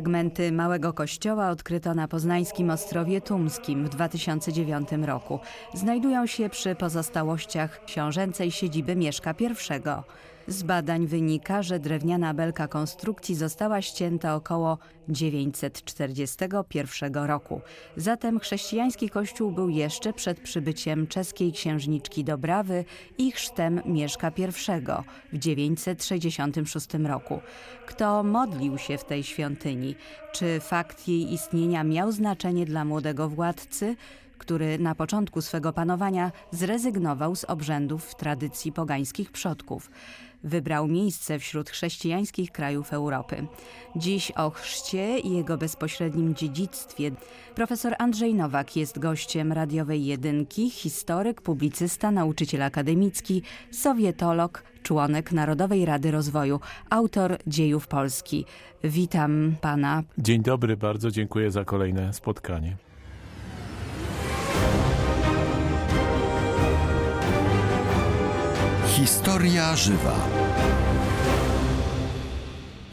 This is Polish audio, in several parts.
Fragmenty małego kościoła odkryto na poznańskim Ostrowie Tumskim w 2009 roku. Znajdują się przy pozostałościach książęcej siedziby Mieszka I. Z badań wynika, że drewniana belka konstrukcji została ścięta około 941 roku. Zatem chrześcijański kościół był jeszcze przed przybyciem czeskiej księżniczki Dobrawy i chrztem Mieszka I w 966 roku. Kto modlił się w tej świątyni? Czy fakt jej istnienia miał znaczenie dla młodego władcy? Który na początku swego panowania zrezygnował z obrzędów tradycji pogańskich przodków wybrał miejsce wśród chrześcijańskich krajów Europy. Dziś o chrzcie i jego bezpośrednim dziedzictwie profesor Andrzej Nowak jest gościem radiowej jedynki, historyk, publicysta, nauczyciel akademicki, sowietolog, członek Narodowej Rady Rozwoju, autor dziejów Polski. Witam pana. Dzień dobry, bardzo dziękuję za kolejne spotkanie. Historia żywa.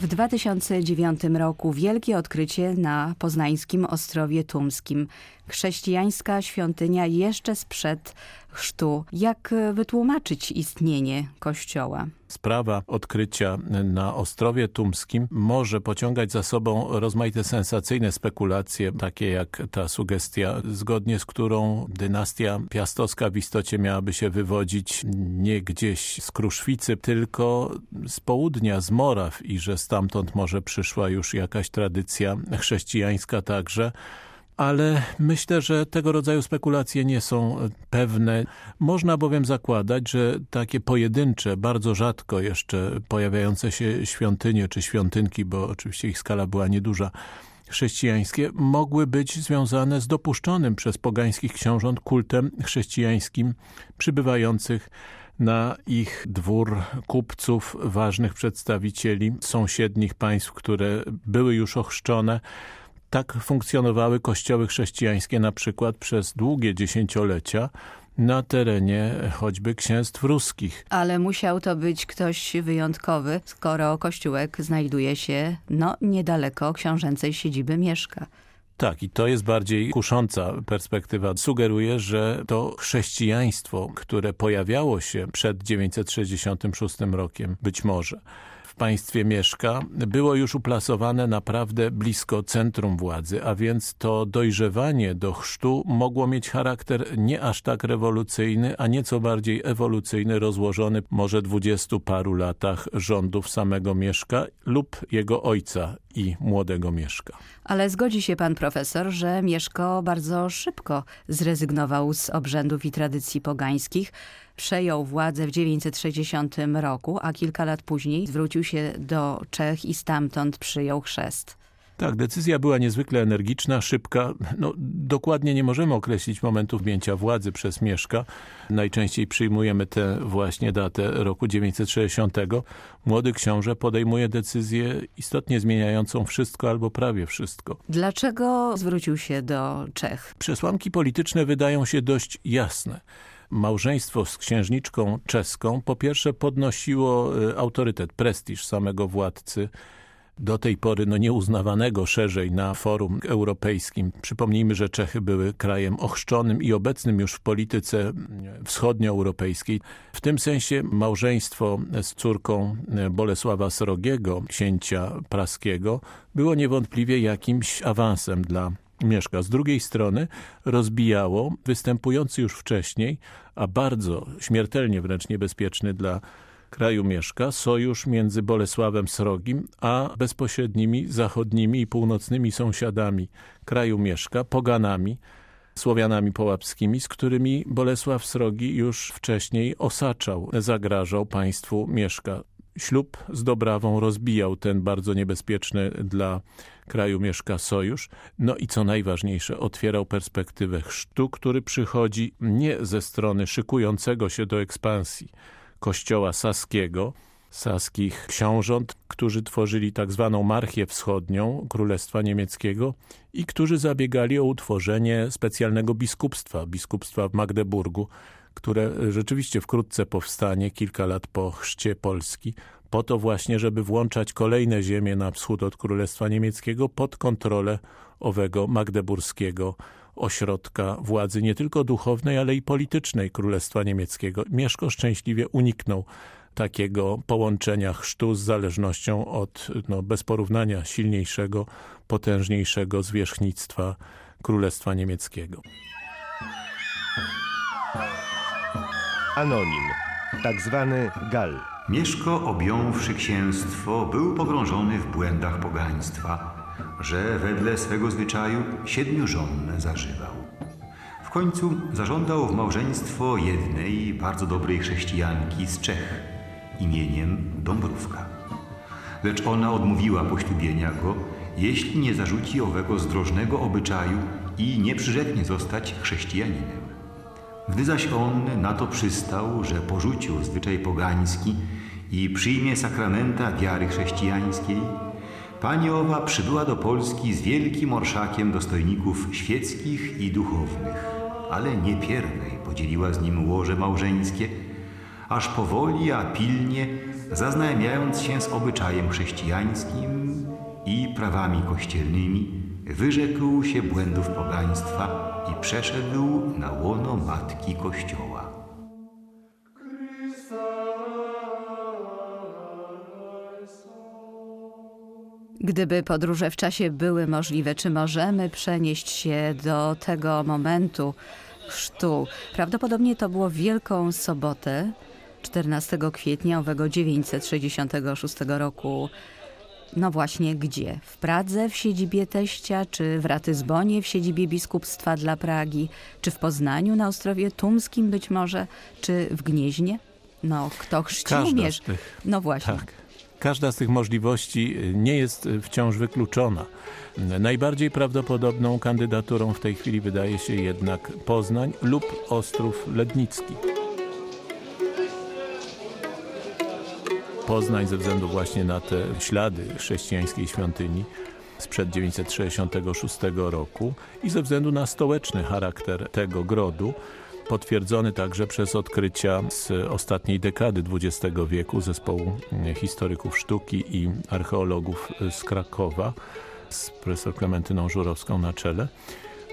W 2009 roku wielkie odkrycie na poznańskim Ostrowie Tumskim. Chrześcijańska świątynia jeszcze sprzed chrztu. Jak wytłumaczyć istnienie kościoła? Sprawa odkrycia na Ostrowie Tumskim może pociągać za sobą rozmaite sensacyjne spekulacje, takie jak ta sugestia, zgodnie z którą dynastia piastowska w istocie miałaby się wywodzić nie gdzieś z Kruszwicy, tylko z południa, z Moraw i że stamtąd może przyszła już jakaś tradycja chrześcijańska także ale myślę, że tego rodzaju spekulacje nie są pewne. Można bowiem zakładać, że takie pojedyncze, bardzo rzadko jeszcze pojawiające się świątynie czy świątynki, bo oczywiście ich skala była nieduża, chrześcijańskie mogły być związane z dopuszczonym przez pogańskich książąt kultem chrześcijańskim przybywających na ich dwór kupców, ważnych przedstawicieli sąsiednich państw, które były już ochrzczone, tak funkcjonowały kościoły chrześcijańskie na przykład przez długie dziesięciolecia na terenie choćby księstw ruskich. Ale musiał to być ktoś wyjątkowy, skoro kościółek znajduje się no niedaleko książęcej siedziby Mieszka. Tak, i to jest bardziej kusząca perspektywa. Sugeruje, że to chrześcijaństwo, które pojawiało się przed 966 rokiem, być może, państwie mieszka, było już uplasowane naprawdę blisko centrum władzy, a więc to dojrzewanie do chrztu mogło mieć charakter nie aż tak rewolucyjny, a nieco bardziej ewolucyjny, rozłożony może dwudziestu paru latach rządów samego Mieszka lub jego ojca i młodego Mieszka. Ale zgodzi się pan profesor, że Mieszko bardzo szybko zrezygnował z obrzędów i tradycji pogańskich, przejął władzę w 960 roku, a kilka lat później zwrócił się do Czech i stamtąd przyjął chrzest. Tak, decyzja była niezwykle energiczna, szybka. No, dokładnie nie możemy określić momentu wjęcia władzy przez Mieszka. Najczęściej przyjmujemy tę właśnie datę roku 960. Młody książę podejmuje decyzję istotnie zmieniającą wszystko albo prawie wszystko. Dlaczego zwrócił się do Czech? Przesłanki polityczne wydają się dość jasne małżeństwo z księżniczką czeską po pierwsze podnosiło y, autorytet, prestiż samego władcy, do tej pory no, nieuznawanego szerzej na forum europejskim. Przypomnijmy, że Czechy były krajem ochrzczonym i obecnym już w polityce mm, wschodnioeuropejskiej. W tym sensie małżeństwo z córką y, Bolesława Srogiego, księcia praskiego, było niewątpliwie jakimś awansem dla mieszka. Z drugiej strony rozbijało występujący już wcześniej, a bardzo śmiertelnie wręcz niebezpieczny dla kraju mieszka, sojusz między Bolesławem Srogim a bezpośrednimi zachodnimi i północnymi sąsiadami kraju mieszka, poganami, Słowianami połapskimi, z którymi Bolesław Srogi już wcześniej osaczał, zagrażał państwu mieszka ślub z Dobrawą rozbijał ten bardzo niebezpieczny dla kraju mieszka sojusz. No i co najważniejsze, otwierał perspektywę chrztu, który przychodzi nie ze strony szykującego się do ekspansji kościoła saskiego, saskich książąt, którzy tworzyli tak zwaną marchię wschodnią Królestwa Niemieckiego i którzy zabiegali o utworzenie specjalnego biskupstwa, biskupstwa w Magdeburgu, które rzeczywiście wkrótce powstanie, kilka lat po chrzcie Polski, po to właśnie, żeby włączać kolejne ziemie na wschód od Królestwa Niemieckiego pod kontrolę owego magdeburskiego ośrodka władzy nie tylko duchownej, ale i politycznej Królestwa Niemieckiego. Mieszko szczęśliwie uniknął takiego połączenia chrztu z zależnością od no, bez porównania silniejszego, potężniejszego zwierzchnictwa Królestwa Niemieckiego. Anonim, tak zwany Gal. Mieszko, objąwszy księstwo, był pogrążony w błędach pogaństwa, że wedle swego zwyczaju siedmiu żon zażywał. W końcu zażądał w małżeństwo jednej bardzo dobrej chrześcijanki z Czech imieniem Dąbrówka. Lecz ona odmówiła poślubienia go, jeśli nie zarzuci owego zdrożnego obyczaju i nie przyrzeknie zostać chrześcijaninem. Gdy zaś on na to przystał, że porzucił zwyczaj pogański i przyjmie sakramenta wiary chrześcijańskiej, pani owa przybyła do Polski z wielkim orszakiem dostojników świeckich i duchownych, ale nie pierwej podzieliła z nim łoże małżeńskie, aż powoli, a pilnie, zaznajamiając się z obyczajem chrześcijańskim i prawami kościelnymi, wyrzekł się błędów pogaństwa i przeszedł na łono Matki Kościoła. Gdyby podróże w czasie były możliwe, czy możemy przenieść się do tego momentu chrztu? Prawdopodobnie to było Wielką Sobotę 14 kwietnia owego 966 roku. No właśnie gdzie? W Pradze w siedzibie teścia, czy w Ratyzbonie w siedzibie biskupstwa dla Pragi, czy w Poznaniu na Ostrowie Tumskim być może, czy w Gnieźnie? No, kto tych, No właśnie. tak. Każda z tych możliwości nie jest wciąż wykluczona. Najbardziej prawdopodobną kandydaturą w tej chwili wydaje się jednak Poznań lub Ostrów Lednicki. Poznań ze względu właśnie na te ślady chrześcijańskiej świątyni sprzed 966 roku i ze względu na stołeczny charakter tego grodu, potwierdzony także przez odkrycia z ostatniej dekady XX wieku zespołu historyków sztuki i archeologów z Krakowa z profesor Klementyną Żurowską na czele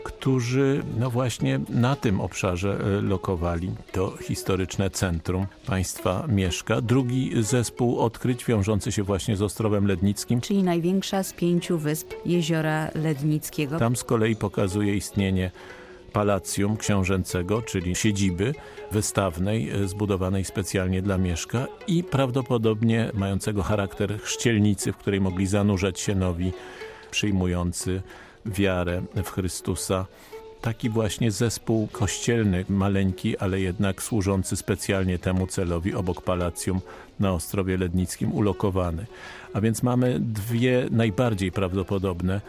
którzy no właśnie na tym obszarze e, lokowali to historyczne centrum państwa Mieszka. Drugi zespół odkryć wiążący się właśnie z Ostrowem Lednickim. Czyli największa z pięciu wysp jeziora Lednickiego. Tam z kolei pokazuje istnienie palacjum książęcego, czyli siedziby wystawnej e, zbudowanej specjalnie dla Mieszka i prawdopodobnie mającego charakter chrzcielnicy, w której mogli zanurzać się nowi przyjmujący wiarę w Chrystusa. Taki właśnie zespół kościelny, maleńki, ale jednak służący specjalnie temu celowi obok Palacjum na Ostrowie Lednickim ulokowany. A więc mamy dwie najbardziej prawdopodobne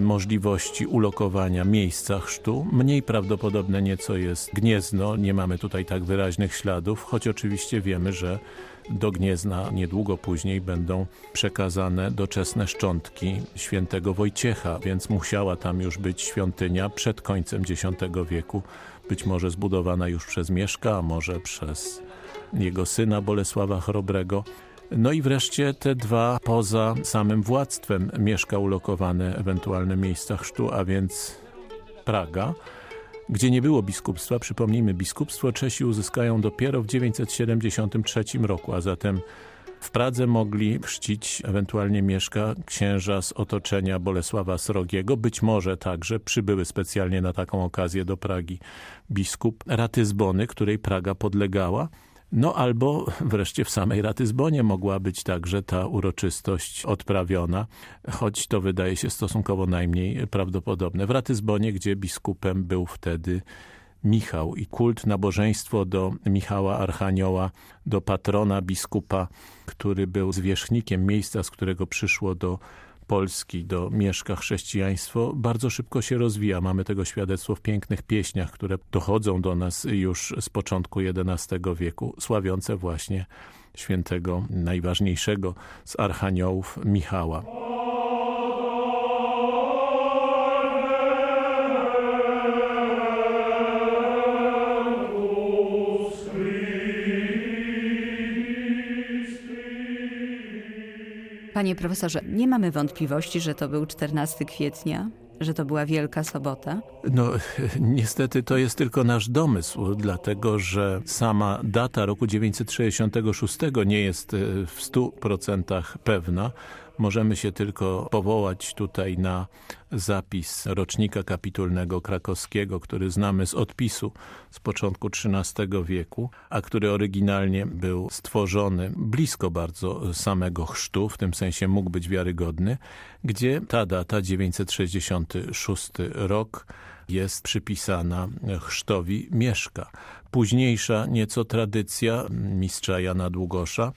możliwości ulokowania miejsca chrztu. Mniej prawdopodobne nieco jest Gniezno, nie mamy tutaj tak wyraźnych śladów, choć oczywiście wiemy, że do Gniezna niedługo później będą przekazane doczesne szczątki świętego Wojciecha, więc musiała tam już być świątynia przed końcem X wieku, być może zbudowana już przez Mieszka, a może przez jego syna Bolesława Chrobrego. No i wreszcie te dwa poza samym władztwem mieszka ulokowane ewentualne miejsca chrztu, a więc Praga, gdzie nie było biskupstwa. Przypomnijmy, biskupstwo Czesi uzyskają dopiero w 973 roku, a zatem w Pradze mogli chrzcić ewentualnie mieszka księża z otoczenia Bolesława Srogiego. Być może także przybyły specjalnie na taką okazję do Pragi biskup Ratyzbony, której Praga podlegała. No albo wreszcie w samej Ratyzbonie mogła być także ta uroczystość odprawiona, choć to wydaje się stosunkowo najmniej prawdopodobne. W Ratyzbonie, gdzie biskupem był wtedy Michał i kult, nabożeństwo do Michała Archanioła, do patrona biskupa, który był zwierzchnikiem miejsca, z którego przyszło do Polski do Mieszka chrześcijaństwo bardzo szybko się rozwija. Mamy tego świadectwo w pięknych pieśniach, które dochodzą do nas już z początku XI wieku, sławiące właśnie świętego, najważniejszego z archaniołów Michała. Panie profesorze, nie mamy wątpliwości, że to był 14 kwietnia, że to była Wielka Sobota. No, niestety to jest tylko nasz domysł, dlatego że sama data roku 966 nie jest e, w 100% pewna. Możemy się tylko powołać tutaj na zapis rocznika kapitulnego krakowskiego, który znamy z odpisu z początku XIII wieku, a który oryginalnie był stworzony blisko bardzo samego chrztu, w tym sensie mógł być wiarygodny, gdzie ta data 966 rok jest przypisana chrztowi Mieszka. Późniejsza nieco tradycja mistrza Jana Długosza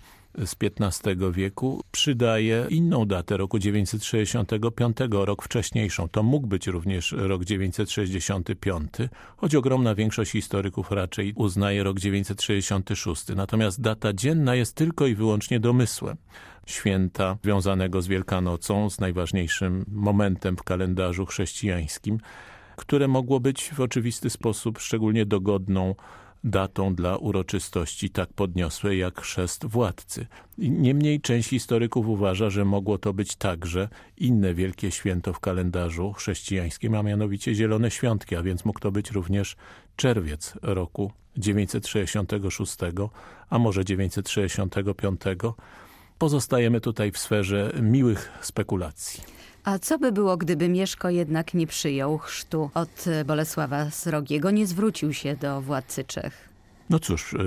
z XV wieku przydaje inną datę roku 965, rok wcześniejszą. To mógł być również rok 965, choć ogromna większość historyków raczej uznaje rok 966. Natomiast data dzienna jest tylko i wyłącznie domysłem święta związanego z Wielkanocą, z najważniejszym momentem w kalendarzu chrześcijańskim, które mogło być w oczywisty sposób szczególnie dogodną datą dla uroczystości tak podniosłej jak chrzest władcy. Niemniej część historyków uważa, że mogło to być także inne wielkie święto w kalendarzu chrześcijańskim, a mianowicie Zielone Świątki, a więc mógł to być również czerwiec roku 966, a może 965. Pozostajemy tutaj w sferze miłych spekulacji. A co by było, gdyby Mieszko jednak nie przyjął chrztu od Bolesława Srogiego, nie zwrócił się do władcy Czech? No cóż, y,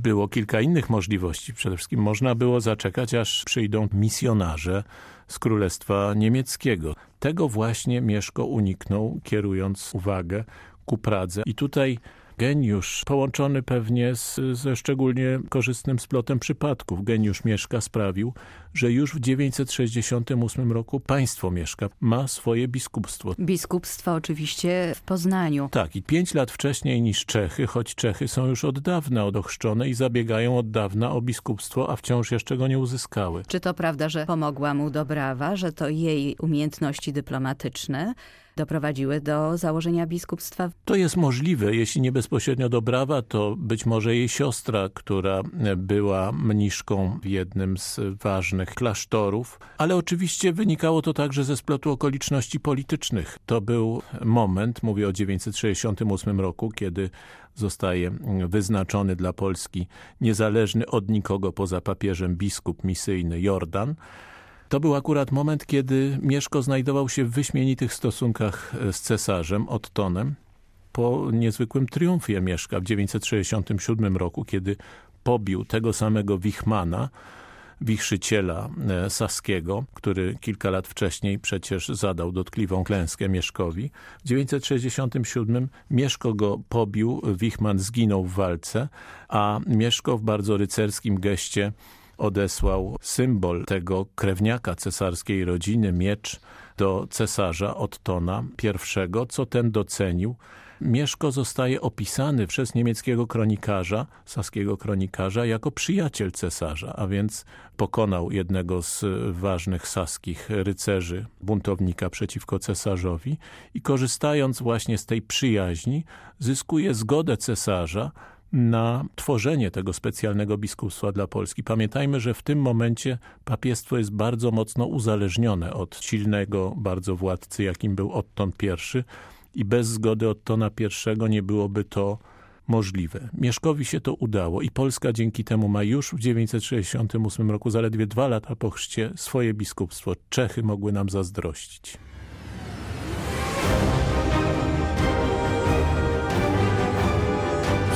było kilka innych możliwości. Przede wszystkim można było zaczekać, aż przyjdą misjonarze z Królestwa Niemieckiego. Tego właśnie Mieszko uniknął, kierując uwagę ku Pradze. I tutaj geniusz połączony pewnie z, ze szczególnie korzystnym splotem przypadków. Geniusz Mieszka sprawił, że już w 968 roku państwo Mieszka ma swoje biskupstwo. Biskupstwo oczywiście w Poznaniu. Tak, i pięć lat wcześniej niż Czechy, choć Czechy są już od dawna odochrzczone i zabiegają od dawna o biskupstwo, a wciąż jeszcze go nie uzyskały. Czy to prawda, że pomogła mu Dobrawa, że to jej umiejętności dyplomatyczne doprowadziły do założenia biskupstwa? To jest możliwe, jeśli nie bezpośrednio Dobrawa, to być może jej siostra, która była mniszką w jednym z ważnych klasztorów, ale oczywiście wynikało to także ze splotu okoliczności politycznych. To był moment, mówię o 968 roku, kiedy zostaje wyznaczony dla Polski niezależny od nikogo poza papieżem biskup misyjny Jordan, to był akurat moment, kiedy Mieszko znajdował się w wyśmienitych stosunkach z cesarzem Ottonem po niezwykłym triumfie Mieszka w 967 roku, kiedy pobił tego samego Wichmana, wichrzyciela e, saskiego, który kilka lat wcześniej przecież zadał dotkliwą klęskę Mieszkowi. W 967 Mieszko go pobił, Wichman zginął w walce, a Mieszko w bardzo rycerskim geście odesłał symbol tego krewniaka cesarskiej rodziny, miecz, do cesarza Ottona I, co ten docenił. Mieszko zostaje opisany przez niemieckiego kronikarza, saskiego kronikarza, jako przyjaciel cesarza, a więc pokonał jednego z ważnych saskich rycerzy, buntownika przeciwko cesarzowi i korzystając właśnie z tej przyjaźni, zyskuje zgodę cesarza na tworzenie tego specjalnego biskupstwa dla Polski. Pamiętajmy, że w tym momencie papiestwo jest bardzo mocno uzależnione od silnego bardzo władcy, jakim był Otton I i bez zgody Ottona I nie byłoby to możliwe. Mieszkowi się to udało i Polska dzięki temu ma już w 968 roku, zaledwie dwa lata po chrzcie, swoje biskupstwo. Czechy mogły nam zazdrościć.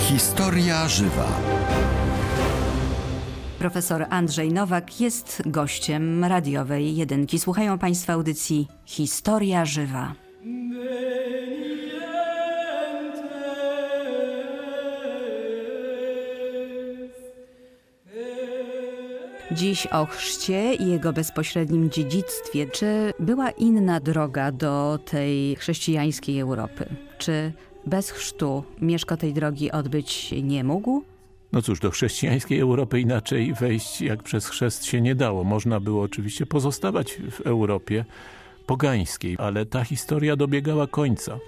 Historia żywa. Profesor Andrzej Nowak jest gościem radiowej jedynki. Słuchają Państwo audycji Historia żywa. Dziś o chrzcie i jego bezpośrednim dziedzictwie. Czy była inna droga do tej chrześcijańskiej Europy? Czy bez chrztu Mieszko tej drogi odbyć nie mógł? No cóż, do chrześcijańskiej Europy inaczej wejść jak przez chrzest się nie dało. Można było oczywiście pozostawać w Europie pogańskiej, ale ta historia dobiegała końca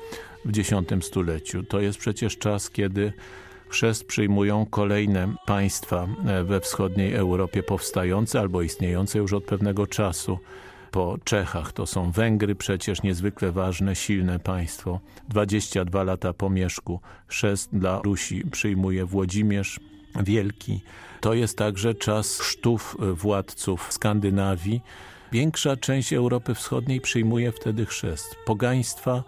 w X stuleciu. To jest przecież czas, kiedy chrzest przyjmują kolejne państwa e, we wschodniej Europie powstające albo istniejące już od pewnego czasu. Po Czechach to są Węgry, przecież niezwykle ważne, silne państwo. 22 lata po Mieszku chrzest dla Rusi przyjmuje Włodzimierz Wielki. To jest także czas chrztów e, władców Skandynawii. Większa część Europy Wschodniej przyjmuje wtedy chrzest. Pogaństwa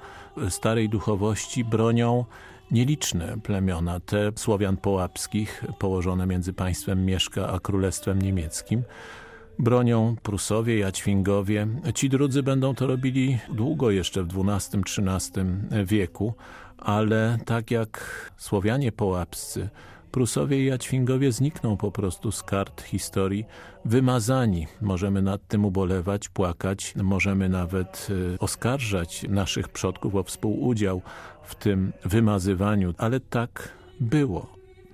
starej duchowości bronią nieliczne plemiona, te Słowian połapskich, położone między państwem Mieszka a Królestwem Niemieckim. Bronią Prusowie, Jaćwingowie. Ci drudzy będą to robili długo jeszcze w XII-XIII wieku, ale tak jak Słowianie połapscy, Prusowie i Jaćwingowie znikną po prostu z kart historii, wymazani. Możemy nad tym ubolewać, płakać, możemy nawet y, oskarżać naszych przodków o współudział w tym wymazywaniu, ale tak było.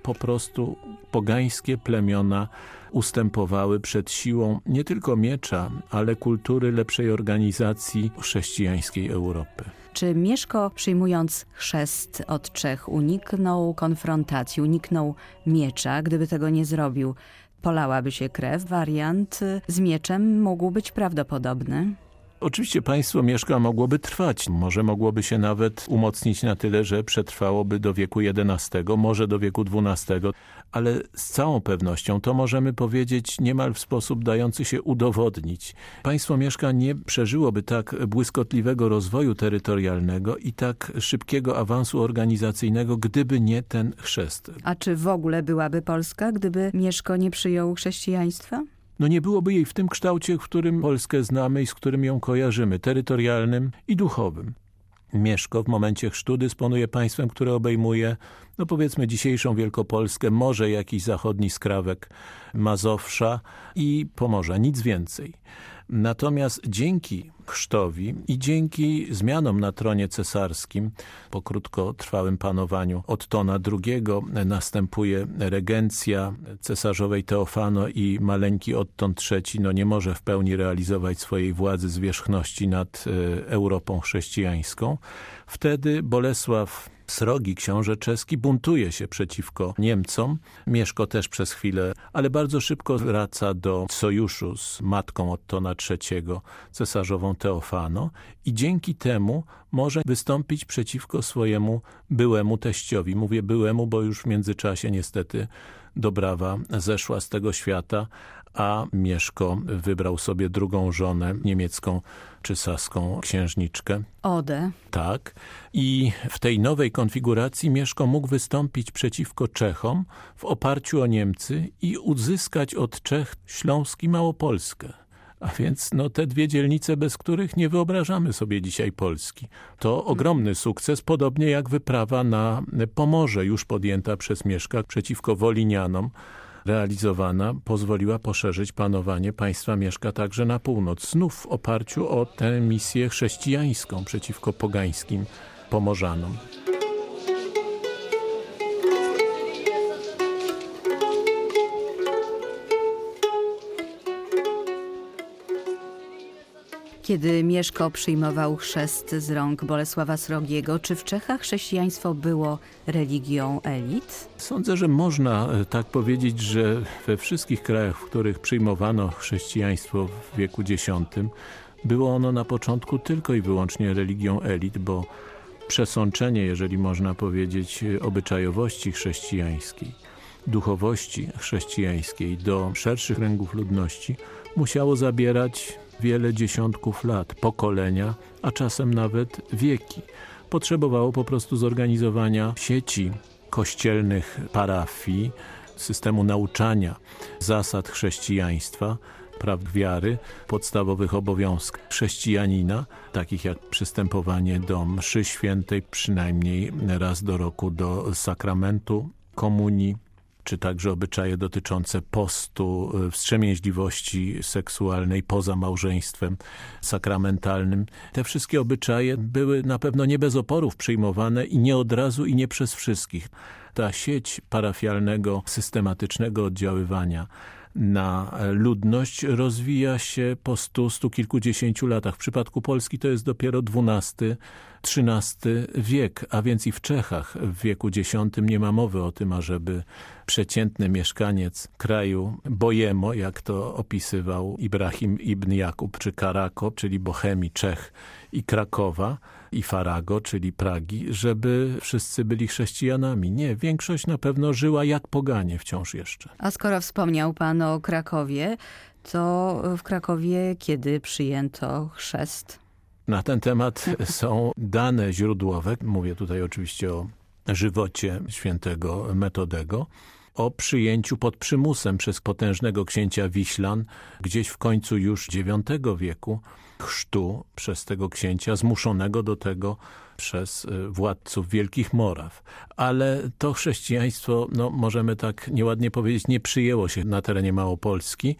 Po prostu pogańskie plemiona ustępowały przed siłą nie tylko miecza, ale kultury lepszej organizacji chrześcijańskiej Europy. Czy Mieszko przyjmując chrzest od Czech uniknął konfrontacji, uniknął miecza? Gdyby tego nie zrobił, polałaby się krew. Wariant z mieczem mógł być prawdopodobny. Oczywiście państwo Mieszka mogłoby trwać, może mogłoby się nawet umocnić na tyle, że przetrwałoby do wieku XI, może do wieku XII, ale z całą pewnością to możemy powiedzieć niemal w sposób dający się udowodnić. Państwo Mieszka nie przeżyłoby tak błyskotliwego rozwoju terytorialnego i tak szybkiego awansu organizacyjnego, gdyby nie ten chrzest. A czy w ogóle byłaby Polska, gdyby Mieszko nie przyjął chrześcijaństwa? No nie byłoby jej w tym kształcie, w którym Polskę znamy i z którym ją kojarzymy, terytorialnym i duchowym. Mieszko w momencie chrztu dysponuje państwem, które obejmuje, no powiedzmy dzisiejszą Wielkopolskę, może jakiś zachodni skrawek Mazowsza i Pomorza, nic więcej. Natomiast dzięki chrztowi i dzięki zmianom na tronie cesarskim po krótkotrwałym panowaniu Ottona II następuje regencja cesarzowej Teofano i maleńki Otton III no nie może w pełni realizować swojej władzy zwierzchności nad e, Europą chrześcijańską. Wtedy Bolesław Srogi, książę czeski, buntuje się przeciwko Niemcom. Mieszko też przez chwilę, ale bardzo szybko wraca do sojuszu z matką Ottona III, cesarzową Teofano i dzięki temu może wystąpić przeciwko swojemu byłemu teściowi. Mówię byłemu, bo już w międzyczasie niestety Dobrawa zeszła z tego świata, a Mieszko wybrał sobie drugą żonę, niemiecką czy saską księżniczkę. Odę. Tak. I w tej nowej konfiguracji Mieszko mógł wystąpić przeciwko Czechom w oparciu o Niemcy i uzyskać od Czech Śląsk i Małopolskę. A więc no, te dwie dzielnice, bez których nie wyobrażamy sobie dzisiaj Polski. To ogromny sukces, podobnie jak wyprawa na Pomorze, już podjęta przez Mieszka przeciwko Wolinianom realizowana pozwoliła poszerzyć panowanie państwa Mieszka także na północ, znów w oparciu o tę misję chrześcijańską przeciwko pogańskim Pomorzanom. Kiedy Mieszko przyjmował chrzest z rąk Bolesława Srogiego, czy w Czechach chrześcijaństwo było religią elit? Sądzę, że można e, tak powiedzieć, że we wszystkich krajach, w których przyjmowano chrześcijaństwo w wieku X, było ono na początku tylko i wyłącznie religią elit, bo przesączenie, jeżeli można powiedzieć, obyczajowości chrześcijańskiej, duchowości chrześcijańskiej do szerszych kręgów ludności musiało zabierać wiele dziesiątków lat, pokolenia, a czasem nawet wieki. Potrzebowało po prostu zorganizowania sieci kościelnych parafii, systemu nauczania zasad chrześcijaństwa, praw wiary, podstawowych obowiązków chrześcijanina, takich jak przystępowanie do mszy świętej przynajmniej raz do roku, do sakramentu komunii, czy także obyczaje dotyczące postu, y, wstrzemięźliwości seksualnej poza małżeństwem sakramentalnym. Te wszystkie obyczaje były na pewno nie bez oporów przyjmowane i nie od razu i nie przez wszystkich. Ta sieć parafialnego, systematycznego oddziaływania na ludność rozwija się po stu, stu kilkudziesięciu latach. W przypadku Polski to jest dopiero XII, XIII wiek, a więc i w Czechach w wieku X nie ma mowy o tym, ażeby przeciętny mieszkaniec kraju Bojemo, jak to opisywał Ibrahim ibn Jakub, czy Karako, czyli Bohemii, Czech i Krakowa, i Farago, czyli Pragi, żeby wszyscy byli chrześcijanami. Nie, większość na pewno żyła jak poganie wciąż jeszcze. A skoro wspomniał pan o Krakowie, to w Krakowie kiedy przyjęto chrzest? Na ten temat są dane źródłowe, mówię tutaj oczywiście o żywocie świętego Metodego, o przyjęciu pod przymusem przez potężnego księcia Wiślan gdzieś w końcu już IX wieku chrztu przez tego księcia, zmuszonego do tego przez y, władców Wielkich Moraw. Ale to chrześcijaństwo, no możemy tak nieładnie powiedzieć, nie przyjęło się na terenie Małopolski.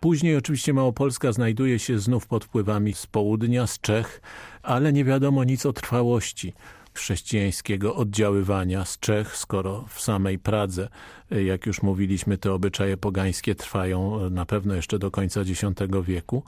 Później oczywiście Małopolska znajduje się znów pod wpływami z południa, z Czech, ale nie wiadomo nic o trwałości chrześcijańskiego oddziaływania z Czech, skoro w samej Pradze, jak już mówiliśmy, te obyczaje pogańskie trwają na pewno jeszcze do końca X wieku,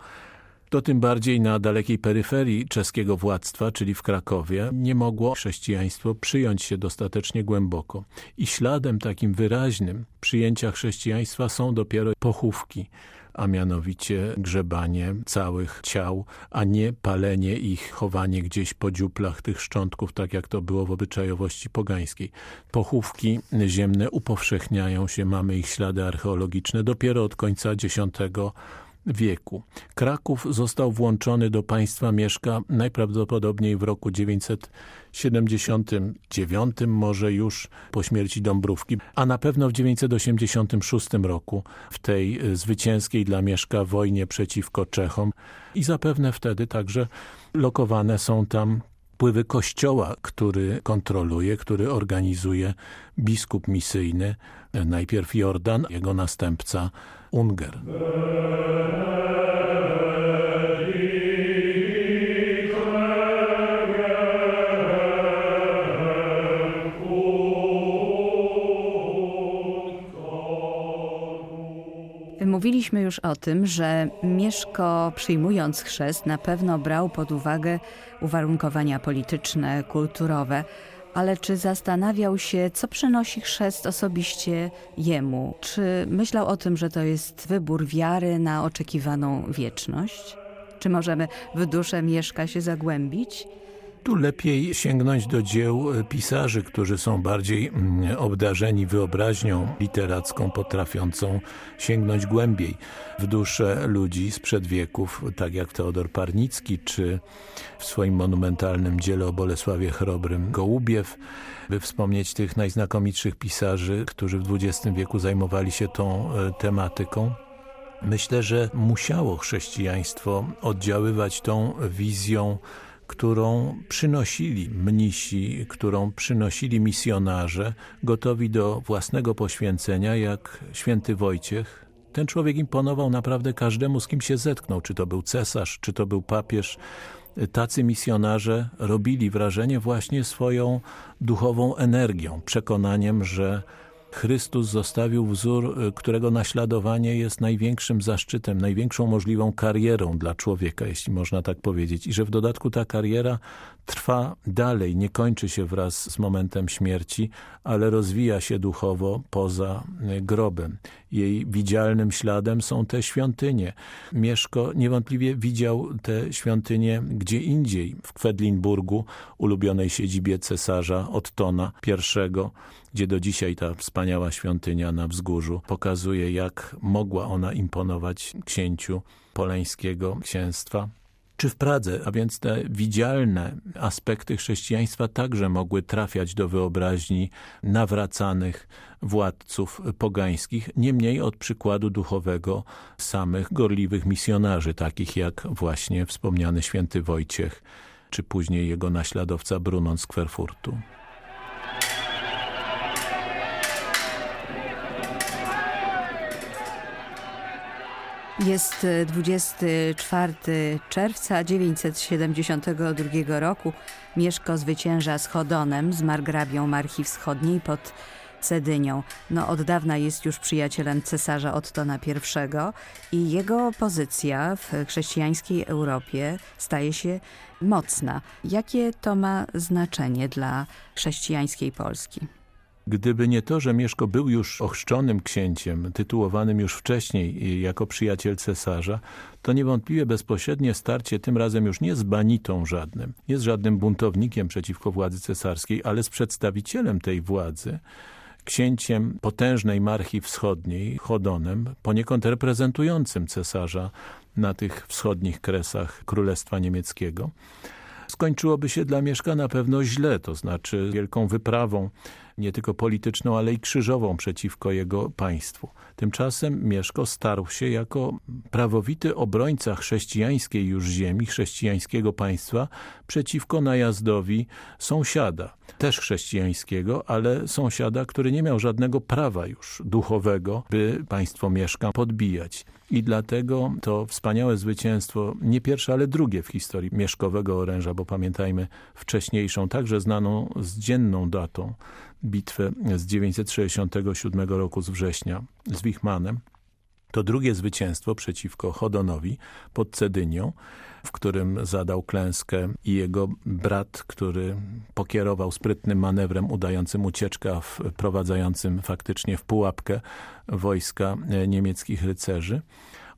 to tym bardziej na dalekiej peryferii czeskiego władztwa, czyli w Krakowie, nie mogło chrześcijaństwo przyjąć się dostatecznie głęboko. I śladem takim wyraźnym przyjęcia chrześcijaństwa są dopiero pochówki, a mianowicie grzebanie całych ciał, a nie palenie ich, chowanie gdzieś po dziuplach tych szczątków, tak jak to było w obyczajowości pogańskiej. Pochówki ziemne upowszechniają się, mamy ich ślady archeologiczne dopiero od końca X wieku. Kraków został włączony do państwa Mieszka najprawdopodobniej w roku 979, może już po śmierci Dąbrówki, a na pewno w 986 roku w tej zwycięskiej dla Mieszka wojnie przeciwko Czechom i zapewne wtedy także lokowane są tam wpływy kościoła, który kontroluje, który organizuje biskup misyjny, najpierw Jordan, jego następca Unger. Mówiliśmy już o tym, że Mieszko przyjmując chrzest na pewno brał pod uwagę uwarunkowania polityczne, kulturowe, ale czy zastanawiał się, co przynosi chrzest osobiście jemu? Czy myślał o tym, że to jest wybór wiary na oczekiwaną wieczność? Czy możemy w duszę Mieszka się zagłębić? Tu lepiej sięgnąć do dzieł pisarzy, którzy są bardziej mm, obdarzeni wyobraźnią literacką, potrafiącą sięgnąć głębiej w duszę ludzi sprzed wieków, tak jak Teodor Parnicki, czy w swoim monumentalnym dziele o Bolesławie Chrobrym Gołubiew, by wspomnieć tych najznakomitszych pisarzy, którzy w XX wieku zajmowali się tą e, tematyką. Myślę, że musiało chrześcijaństwo oddziaływać tą wizją którą przynosili mnisi, którą przynosili misjonarze, gotowi do własnego poświęcenia, jak święty Wojciech. Ten człowiek imponował naprawdę każdemu, z kim się zetknął, czy to był cesarz, czy to był papież. Tacy misjonarze robili wrażenie właśnie swoją duchową energią, przekonaniem, że Chrystus zostawił wzór, y, którego naśladowanie jest największym zaszczytem, największą możliwą karierą dla człowieka, jeśli można tak powiedzieć. I że w dodatku ta kariera trwa dalej, nie kończy się wraz z momentem śmierci, ale rozwija się duchowo poza y, grobem. Jej widzialnym śladem są te świątynie. Mieszko niewątpliwie widział te świątynie gdzie indziej, w Kwedlinburgu, ulubionej siedzibie cesarza Ottona I, gdzie do dzisiaj ta wspaniała świątynia na wzgórzu pokazuje, jak mogła ona imponować księciu poleńskiego księstwa czy w Pradze, a więc te widzialne aspekty chrześcijaństwa także mogły trafiać do wyobraźni nawracanych władców pogańskich, nie mniej od przykładu duchowego samych gorliwych misjonarzy, takich jak właśnie wspomniany święty Wojciech, czy później jego naśladowca Brunon z Kwerfurtu. Jest 24 e, czerwca 972 roku. Mieszko zwycięża z Chodonem, z margrabią Marchi Wschodniej pod Cedynią. No od dawna jest już przyjacielem cesarza Ottona I i jego pozycja w chrześcijańskiej Europie staje się mocna. Jakie to ma znaczenie dla chrześcijańskiej Polski? Gdyby nie to, że Mieszko był już ochrzczonym księciem, tytułowanym już wcześniej jako przyjaciel cesarza, to niewątpliwie bezpośrednie starcie tym razem już nie z banitą żadnym, nie z żadnym buntownikiem przeciwko władzy cesarskiej, ale z przedstawicielem tej władzy, księciem potężnej marchi wschodniej, Chodonem, poniekąd reprezentującym cesarza na tych wschodnich kresach Królestwa Niemieckiego. Skończyłoby się dla Mieszka na pewno źle, to znaczy wielką wyprawą nie tylko polityczną, ale i krzyżową przeciwko jego państwu. Tymczasem Mieszko starł się jako prawowity obrońca chrześcijańskiej już ziemi, chrześcijańskiego państwa przeciwko najazdowi sąsiada, też chrześcijańskiego, ale sąsiada, który nie miał żadnego prawa już duchowego, by państwo Mieszka podbijać. I dlatego to wspaniałe zwycięstwo, nie pierwsze, ale drugie w historii mieszkowego oręża, bo pamiętajmy wcześniejszą, także znaną z dzienną datą, bitwę z 967 roku z września z Wichmanem. To drugie zwycięstwo przeciwko Chodonowi pod Cedynią, w którym zadał klęskę i jego brat, który pokierował sprytnym manewrem udającym ucieczkę, wprowadzającym faktycznie w pułapkę wojska niemieckich rycerzy.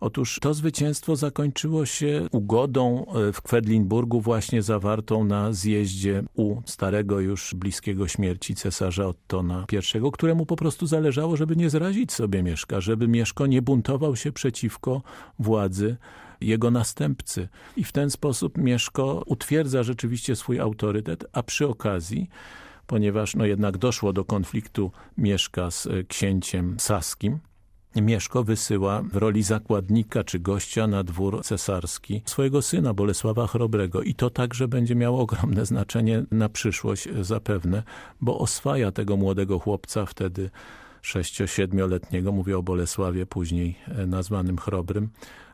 Otóż to zwycięstwo zakończyło się ugodą e, w Kwedlinburgu właśnie zawartą na zjeździe u starego już bliskiego śmierci cesarza Ottona I, któremu po prostu zależało, żeby nie zrazić sobie Mieszka, żeby Mieszko nie buntował się przeciwko władzy jego następcy. I w ten sposób Mieszko utwierdza rzeczywiście swój autorytet, a przy okazji ponieważ no jednak doszło do konfliktu Mieszka z e, księciem Saskim, Mieszko wysyła w roli zakładnika czy gościa na dwór cesarski swojego syna Bolesława Chrobrego i to także będzie miało ogromne znaczenie na przyszłość zapewne, bo oswaja tego młodego chłopca wtedy sześcio-siedmioletniego, mówię o Bolesławie, później nazwanym Chrobrym,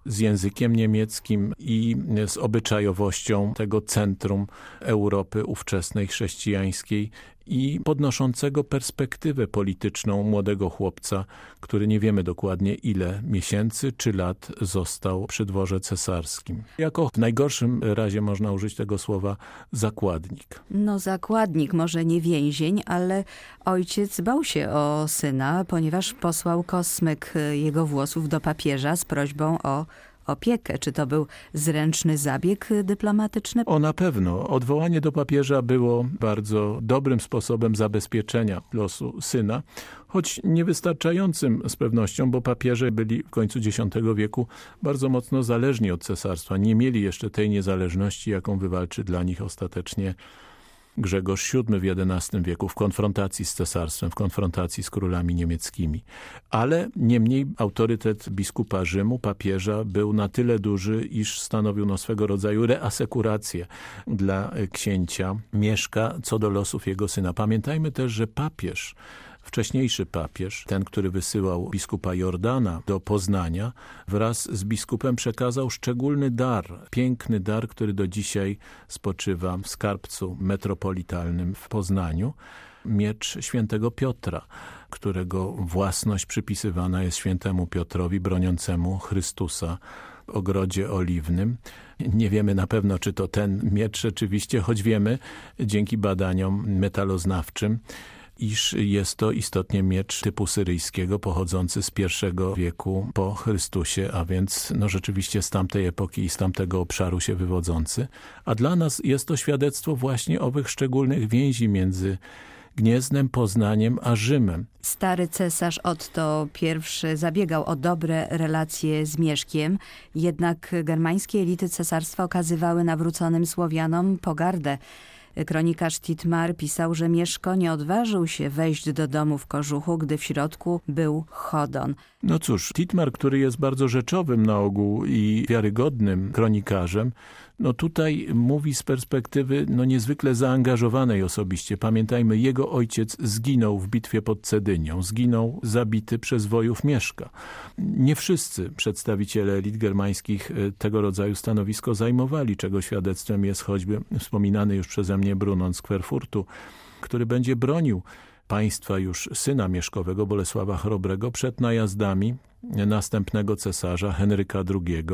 z językiem niemieckim i z obyczajowością tego centrum Europy ówczesnej chrześcijańskiej i podnoszącego perspektywę polityczną młodego chłopca, który nie wiemy dokładnie ile miesięcy czy lat został przy dworze cesarskim. Jako w najgorszym razie można użyć tego słowa zakładnik. No zakładnik, może nie więzień, ale ojciec bał się o syna, ponieważ posłał kosmyk jego włosów do papieża z prośbą o opiekę. Czy to był zręczny zabieg dyplomatyczny? O na pewno. Odwołanie do papieża było bardzo dobrym sposobem zabezpieczenia losu syna, choć niewystarczającym z pewnością, bo papieże byli w końcu X wieku bardzo mocno zależni od cesarstwa. Nie mieli jeszcze tej niezależności, jaką wywalczy dla nich ostatecznie Grzegorz VII w XI wieku w konfrontacji z cesarstwem, w konfrontacji z królami niemieckimi. Ale niemniej autorytet biskupa Rzymu, papieża, był na tyle duży, iż stanowił no swego rodzaju reasekurację dla księcia Mieszka co do losów jego syna. Pamiętajmy też, że papież Wcześniejszy papież, ten, który wysyłał biskupa Jordana do Poznania, wraz z biskupem przekazał szczególny dar, piękny dar, który do dzisiaj spoczywa w skarbcu metropolitalnym w Poznaniu, miecz świętego Piotra, którego własność przypisywana jest świętemu Piotrowi broniącemu Chrystusa w ogrodzie oliwnym. Nie wiemy na pewno, czy to ten miecz rzeczywiście, choć wiemy dzięki badaniom metaloznawczym, iż jest to istotnie miecz typu syryjskiego pochodzący z pierwszego wieku po Chrystusie, a więc no rzeczywiście z tamtej epoki i z tamtego obszaru się wywodzący. A dla nas jest to świadectwo właśnie owych szczególnych więzi między Gniezdnem, Poznaniem a Rzymem. Stary cesarz Otto I zabiegał o dobre relacje z Mieszkiem, jednak germańskie elity cesarstwa okazywały nawróconym Słowianom pogardę. Kronikarz Titmar pisał, że Mieszko nie odważył się wejść do domu w kożuchu, gdy w środku był Chodon. No cóż, Titmar, który jest bardzo rzeczowym na ogół i wiarygodnym kronikarzem, no tutaj mówi z perspektywy no niezwykle zaangażowanej osobiście. Pamiętajmy, jego ojciec zginął w bitwie pod Cedynią, zginął zabity przez wojów Mieszka. Nie wszyscy przedstawiciele elit germańskich e, tego rodzaju stanowisko zajmowali, czego świadectwem jest choćby wspominany już przeze mnie Brunon z Kwerfurtu, który będzie bronił państwa już syna Mieszkowego, Bolesława Chrobrego, przed najazdami następnego cesarza Henryka II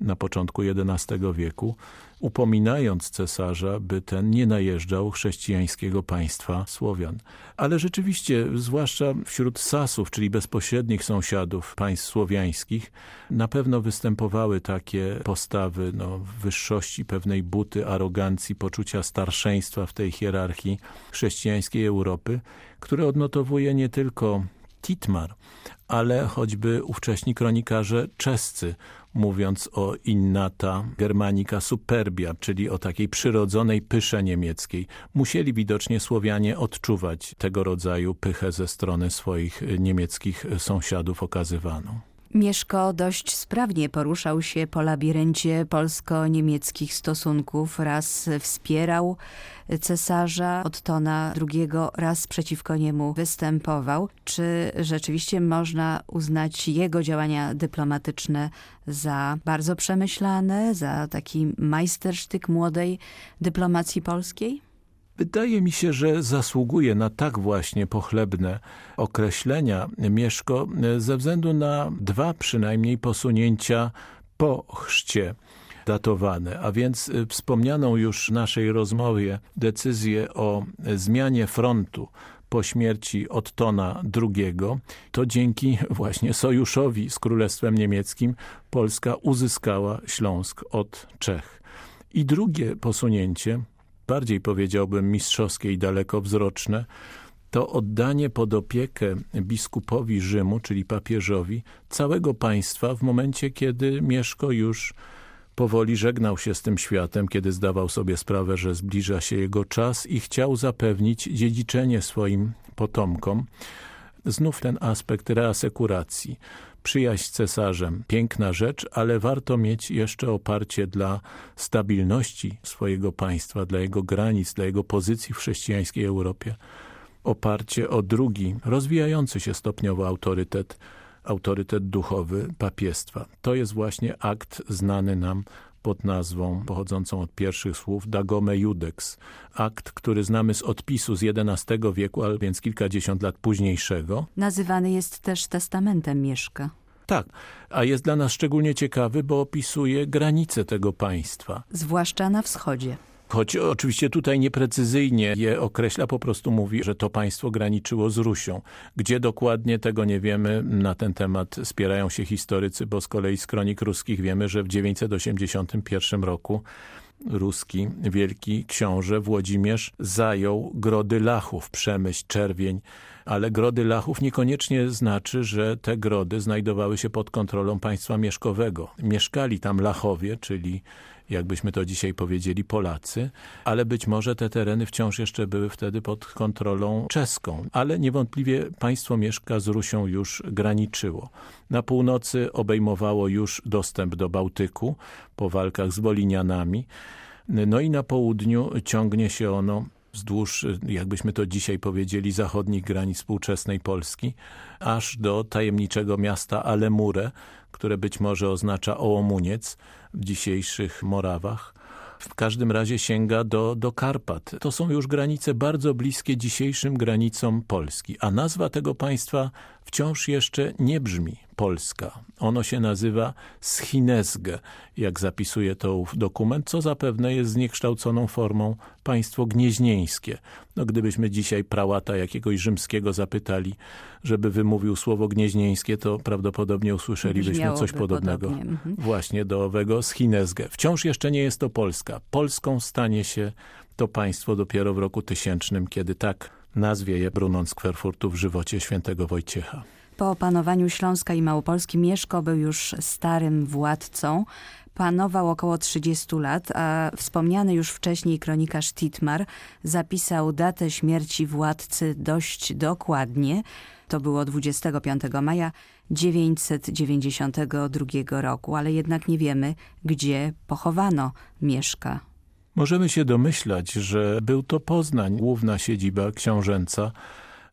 na początku XI wieku, upominając cesarza, by ten nie najeżdżał chrześcijańskiego państwa Słowian. Ale rzeczywiście, zwłaszcza wśród Sasów, czyli bezpośrednich sąsiadów państw słowiańskich, na pewno występowały takie postawy no, wyższości pewnej buty, arogancji, poczucia starszeństwa w tej hierarchii chrześcijańskiej Europy, które odnotowuje nie tylko Titmar, ale choćby ówcześni kronikarze czescy, mówiąc o innata germanica superbia, czyli o takiej przyrodzonej pysze niemieckiej. Musieli widocznie Słowianie odczuwać tego rodzaju pychę ze strony swoich niemieckich sąsiadów okazywaną. Mieszko dość sprawnie poruszał się po labiryncie polsko-niemieckich stosunków. Raz wspierał cesarza Ottona II, raz przeciwko niemu występował. Czy rzeczywiście można uznać jego działania dyplomatyczne za bardzo przemyślane, za taki majstersztyk młodej dyplomacji polskiej? Wydaje mi się, że zasługuje na tak właśnie pochlebne określenia Mieszko ze względu na dwa przynajmniej posunięcia po chrzcie datowane, a więc wspomnianą już w naszej rozmowie decyzję o zmianie frontu po śmierci Ottona II, to dzięki właśnie sojuszowi z Królestwem Niemieckim Polska uzyskała Śląsk od Czech. I drugie posunięcie bardziej powiedziałbym mistrzowskie i dalekowzroczne, to oddanie pod opiekę biskupowi Rzymu, czyli papieżowi, całego państwa w momencie, kiedy Mieszko już powoli żegnał się z tym światem, kiedy zdawał sobie sprawę, że zbliża się jego czas i chciał zapewnić dziedziczenie swoim potomkom. Znów ten aspekt reasekuracji przyjaźń z cesarzem. Piękna rzecz, ale warto mieć jeszcze oparcie dla stabilności swojego państwa, dla jego granic, dla jego pozycji w chrześcijańskiej Europie. Oparcie o drugi, rozwijający się stopniowo autorytet, autorytet duchowy papiestwa. To jest właśnie akt znany nam pod nazwą pochodzącą od pierwszych słów Dagome Judex. Akt, który znamy z odpisu z XI wieku, ale więc kilkadziesiąt lat późniejszego. Nazywany jest też testamentem Mieszka. Tak, a jest dla nas szczególnie ciekawy, bo opisuje granice tego państwa. Zwłaszcza na wschodzie. Choć oczywiście tutaj nieprecyzyjnie je określa, po prostu mówi, że to państwo graniczyło z Rusią. Gdzie dokładnie tego nie wiemy, na ten temat spierają się historycy, bo z kolei z kronik ruskich wiemy, że w 981 roku ruski wielki książę Włodzimierz zajął grody Lachów, Przemyśl, Czerwień, ale grody Lachów niekoniecznie znaczy, że te grody znajdowały się pod kontrolą państwa mieszkowego. Mieszkali tam Lachowie, czyli jakbyśmy to dzisiaj powiedzieli, Polacy, ale być może te tereny wciąż jeszcze były wtedy pod kontrolą czeską, ale niewątpliwie państwo Mieszka z Rusią już graniczyło. Na północy obejmowało już dostęp do Bałtyku po walkach z Wolinianami, no i na południu ciągnie się ono wzdłuż, jakbyśmy to dzisiaj powiedzieli, zachodnich granic współczesnej Polski, aż do tajemniczego miasta Alemure, które być może oznacza Ołomuniec w dzisiejszych Morawach. W każdym razie sięga do, do Karpat. To są już granice bardzo bliskie dzisiejszym granicom Polski, a nazwa tego państwa wciąż jeszcze nie brzmi Polska. Ono się nazywa Schinezge, jak zapisuje to dokument, co zapewne jest zniekształconą formą państwo gnieźnieńskie. No, gdybyśmy dzisiaj prałata jakiegoś rzymskiego zapytali, żeby wymówił słowo gnieźnieńskie, to prawdopodobnie usłyszelibyśmy coś podobnego. Mhm. Właśnie do owego Schinezge. Wciąż jeszcze nie jest to Polska. Polską stanie się to państwo dopiero w roku tysięcznym, kiedy tak nazwie je Brunon z Kwerfurtu w żywocie świętego Wojciecha. Po opanowaniu Śląska i Małopolski Mieszko był już starym władcą. Panował około 30 lat, a wspomniany już wcześniej kronikarz Titmar zapisał datę śmierci władcy dość dokładnie. To było 25 maja 992 roku, ale jednak nie wiemy, gdzie pochowano Mieszka. Możemy się domyślać, że był to Poznań, główna siedziba książęca.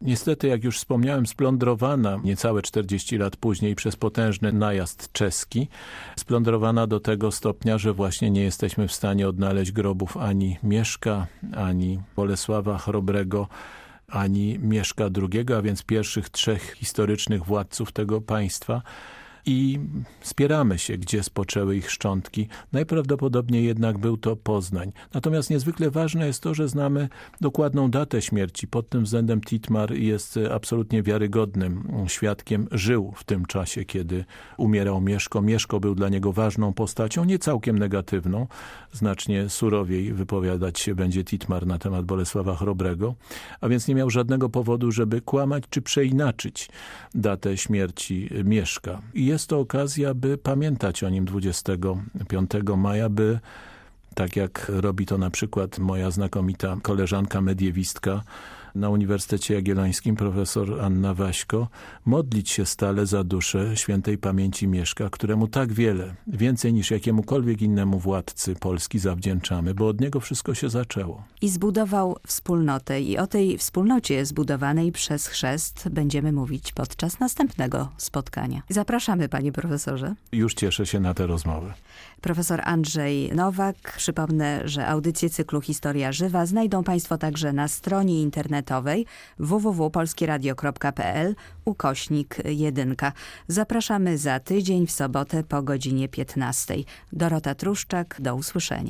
Niestety, jak już wspomniałem, splądrowana niecałe 40 lat później przez potężny najazd czeski. Splądrowana do tego stopnia, że właśnie nie jesteśmy w stanie odnaleźć grobów ani Mieszka, ani Bolesława Chrobrego. ani Mieszka II, a więc pierwszych trzech historycznych władców tego państwa i spieramy się, gdzie spoczęły ich szczątki. Najprawdopodobniej jednak był to Poznań. Natomiast niezwykle ważne jest to, że znamy dokładną datę śmierci. Pod tym względem Titmar jest absolutnie wiarygodnym świadkiem. Żył w tym czasie, kiedy umierał Mieszko. Mieszko był dla niego ważną postacią, nie całkiem negatywną. Znacznie surowiej wypowiadać się będzie Titmar na temat Bolesława Chrobrego, a więc nie miał żadnego powodu, żeby kłamać czy przeinaczyć datę śmierci Mieszka. I jest to okazja, by pamiętać o nim 25 maja, by tak jak robi to na przykład moja znakomita koleżanka mediewistka na Uniwersytecie Jagiellońskim, profesor Anna Waśko, modlić się stale za duszę świętej pamięci Mieszka, któremu tak wiele, więcej niż jakiemukolwiek innemu władcy Polski zawdzięczamy, bo od niego wszystko się zaczęło. I zbudował wspólnotę i o tej wspólnocie zbudowanej przez chrzest będziemy mówić podczas następnego spotkania. Zapraszamy panie profesorze. Już cieszę się na tę rozmowę. Profesor Andrzej Nowak. Przypomnę, że audycję cyklu Historia Żywa znajdą Państwo także na stronie internetowej www.polskieradio.pl ukośnik 1. Zapraszamy za tydzień w sobotę po godzinie 15. Dorota Truszczak, do usłyszenia.